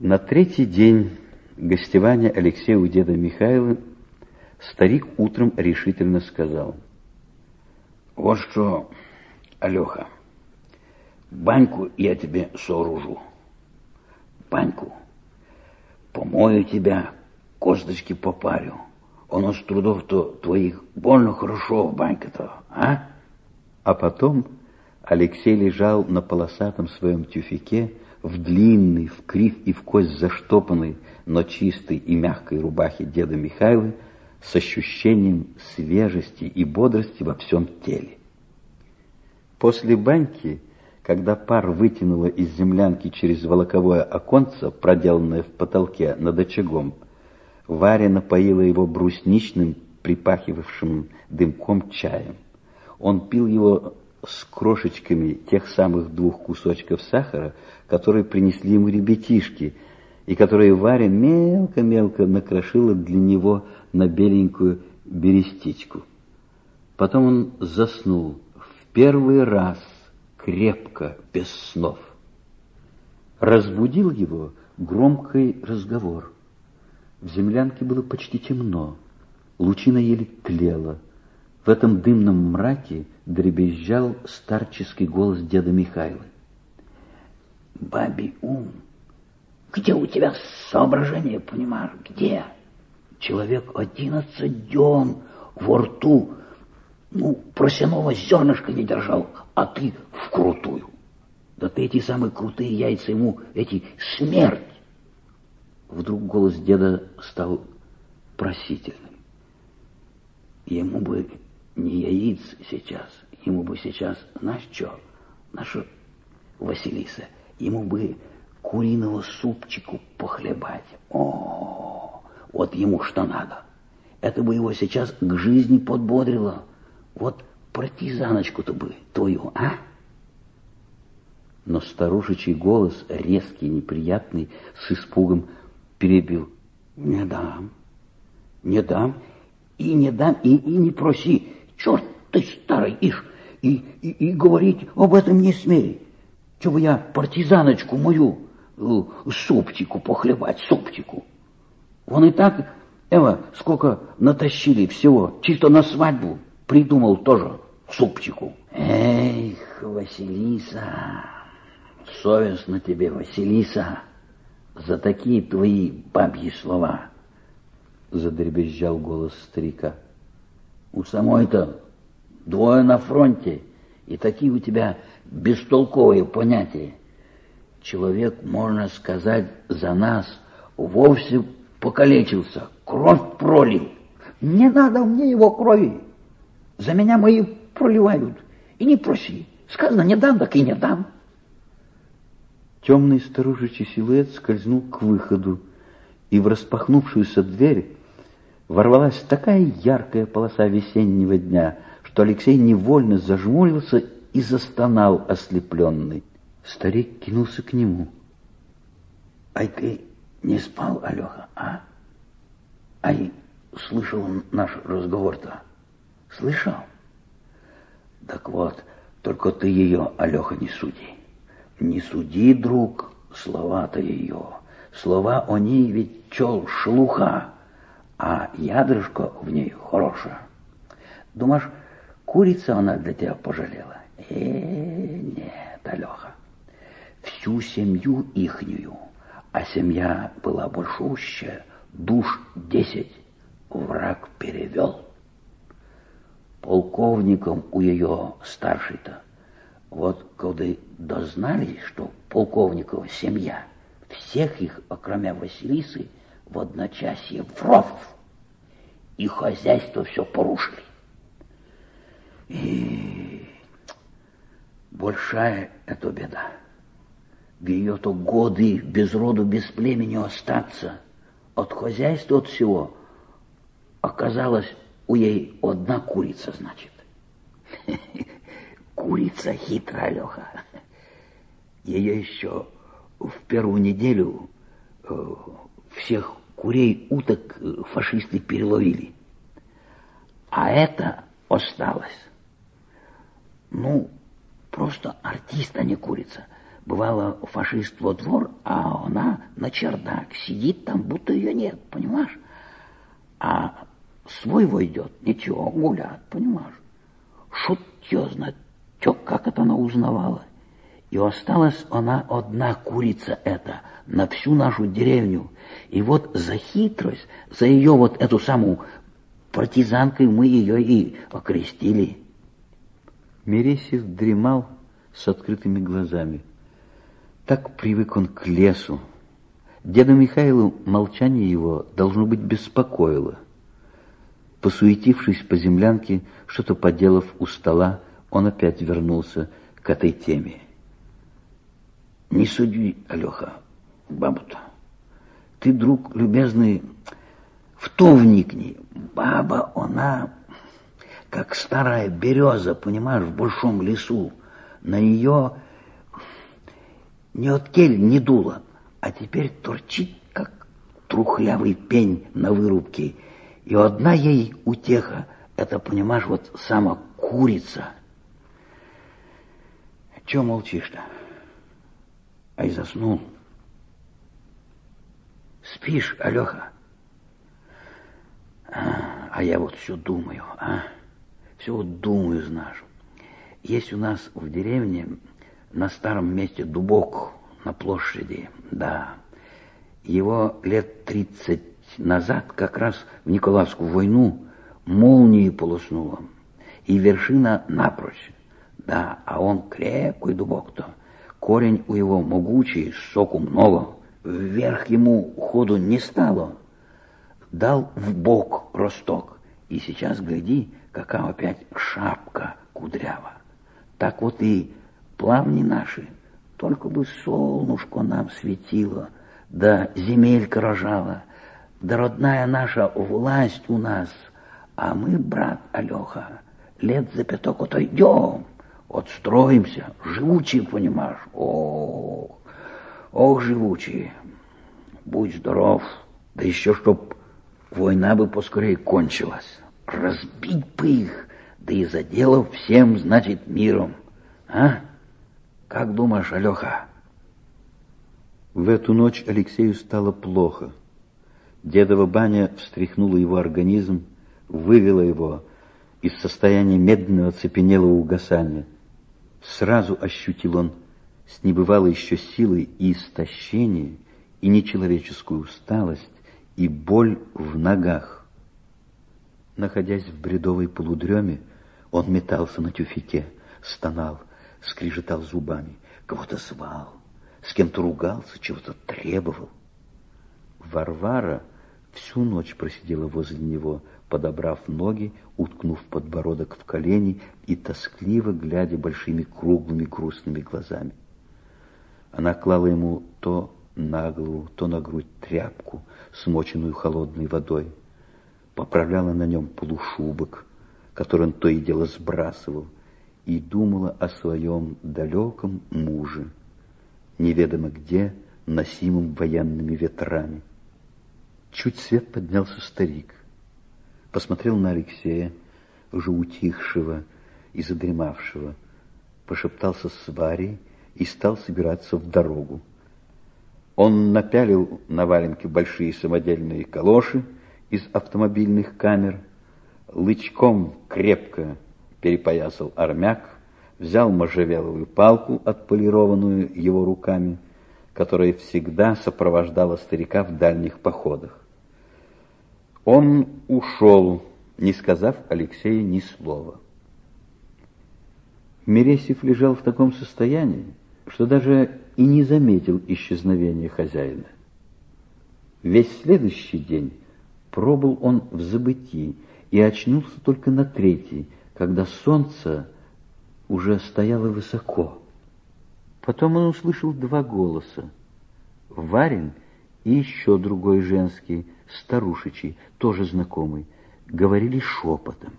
На третий день гостевания Алексея у деда Михаила старик утром решительно сказал. Вот что, Алёха, баньку я тебе сооружу. Баньку. Помою тебя, косточки попарю. Он с трудов-то твоих больно хорошо в баньке-то, а? А потом Алексей лежал на полосатом своем тюфике, в длинной, в крив и в кость заштопанной, но чистой и мягкой рубахе деда Михаила с ощущением свежести и бодрости во всем теле. После баньки, когда пар вытянуло из землянки через волоковое оконце, проделанное в потолке над очагом, Варя напоила его брусничным, припахивавшим дымком чаем. Он пил его с крошечками тех самых двух кусочков сахара, которые принесли ему ребятишки, и которые Варя мелко-мелко накрошила для него на беленькую берестичку. Потом он заснул в первый раз крепко, без снов. Разбудил его громкий разговор. В землянке было почти темно, лучина еле тлела. В этом дымном мраке дребезжал старческий голос деда Михаила. «Бабий ум, где у тебя соображение, понимаешь, где? Человек одиннадцать дён во рту, ну, просяного зернышка не держал, а ты вкрутую. Да ты эти самые крутые яйца ему, эти смерть!» Вдруг голос деда стал просительным. Ему бы не яиц сейчас, ему бы сейчас, знаешь что, наша Василиса, ему бы куриного супчику похлебать. О, вот ему что надо. Это бы его сейчас к жизни подбодрило. Вот партизаночку-то бы твою, а? Но старушечий голос, резкий, неприятный, с испугом, перебил. Не дам, не дам, и не дам, и, и не проси. Черт ты старый ишь, и, и, и говорить об этом не смей. Чего я партизаночку мою, э, супчику похлебать, супчику. Вон и так, Эва, сколько натащили всего, чисто на свадьбу, придумал тоже супчику. Эх, Василиса, совестно тебе, Василиса, за такие твои бабьи слова. Задребезжал голос старика. У самой-то двое на фронте, и такие у тебя бестолковые понятия. Человек, можно сказать, за нас вовсе покалечился, кровь пролил. Не надо мне его крови. За меня мои проливают. И не проси. Сказано, не дам, так и не дам. Темный старушечий силуэт скользнул к выходу, и в распахнувшуюся дверь ворвалась такая яркая полоса весеннего дня, что Алексей невольно зажмурился и застонал ослепленный. Старик кинулся к нему. «Ай, ты не спал, Алёха, а? Ай, слышал наш разговор-то? Слышал? Так вот, только ты ее, Алёха, не суди. Не суди, друг, слова-то ее. Слова они ведь чел шлуха, а ядрышко в ней хорошее. Думаешь, курица она для тебя пожалела? Э, нет, Алёха. Всю семью ихнюю, а семья была большущая, душ десять, враг перевел. Полковником у ее старший-то вот когда дознались, что полковникова семья, всех их, окромя Василисы, в одночасье в ров, и хозяйство все порушили. И большая это беда. В ее-то годы без роду, без племени остаться, от хозяйства, от всего, оказалось у ей одна курица, значит. Курица хитрая, Леха. Ее еще в первую неделю э, всех курей, уток э, фашисты переловили. А это осталось. Ну, просто артист, а не курица. бывало, фашист во двор, а она на чердак сидит там, будто ее нет, понимаешь? А свой войдет, ничего, гулят, понимаешь? Шут ее знает, как это она узнавала. И осталась она одна курица эта на всю нашу деревню. И вот за хитрость, за ее вот эту самую партизанкой мы ее и окрестили. Мересев дремал с открытыми глазами. Так привык он к лесу. Деда Михаилу молчание его, должно быть, беспокоило. Посуетившись по землянке, что-то поделав у стола, он опять вернулся к этой теме. Не суди, Алёха, бабу-то. Ты, друг любезный, в то вникни. Баба, она как старая береза, понимаешь, в большом лесу. На нее ни от кель не дуло, а теперь торчит, как трухлявый пень на вырубке. И одна ей утеха, это, понимаешь, вот сама курица. Че молчишь-то? Ай, заснул. Спишь, Алёха? А, а я вот все думаю, а? Все вот думаю, знаешь. Есть у нас в деревне на старом месте дубок на площади, да. Его лет тридцать назад, как раз в Николаевскую войну, молнией полоснуло. И вершина напрочь. Да, а он крепкий дубок-то. Корень у его могучий, соку много. Вверх ему ходу не стало. Дал в бок росток. И сейчас, гляди, какая опять шапка кудрява. Так вот и плавни наши, только бы солнышко нам светило, да земелька рожала, да родная наша власть у нас, а мы, брат Алёха, лет за пяток отойдем, отстроимся, живучие, понимаешь, ох, ох, живучие, будь здоров, да еще чтоб война бы поскорее кончилась, разбить бы их, да и заделав всем, значит, миром, а? Как думаешь, Алёха? В эту ночь Алексею стало плохо. Дедова баня встряхнула его организм, вывела его из состояния медленного цепенелого угасания. Сразу ощутил он с небывалой еще силой и истощение, и нечеловеческую усталость, и боль в ногах. Находясь в бредовой полудреме, он метался на тюфике, стонал, скрежетал зубами, кого-то звал, с кем-то ругался, чего-то требовал. Варвара всю ночь просидела возле него, подобрав ноги, уткнув подбородок в колени и тоскливо глядя большими круглыми грустными глазами. Она клала ему то на голову, то на грудь тряпку, смоченную холодной водой, поправляла на нем полушубок, который он то и дело сбрасывал, и думала о своем далеком муже, неведомо где, носимым военными ветрами. Чуть свет поднялся старик, посмотрел на Алексея, уже утихшего и задремавшего, пошептался с Варей и стал собираться в дорогу. Он напялил на валенки большие самодельные калоши из автомобильных камер, лычком крепко перепоясал армяк, взял можжевеловую палку, отполированную его руками, которая всегда сопровождала старика в дальних походах. Он ушел, не сказав Алексею ни слова. Мересев лежал в таком состоянии, что даже и не заметил исчезновения хозяина. Весь следующий день пробыл он в забытии и очнулся только на третий, когда солнце уже стояло высоко. Потом он услышал два голоса. Варин и еще другой женский, старушечий, тоже знакомый, говорили шепотом.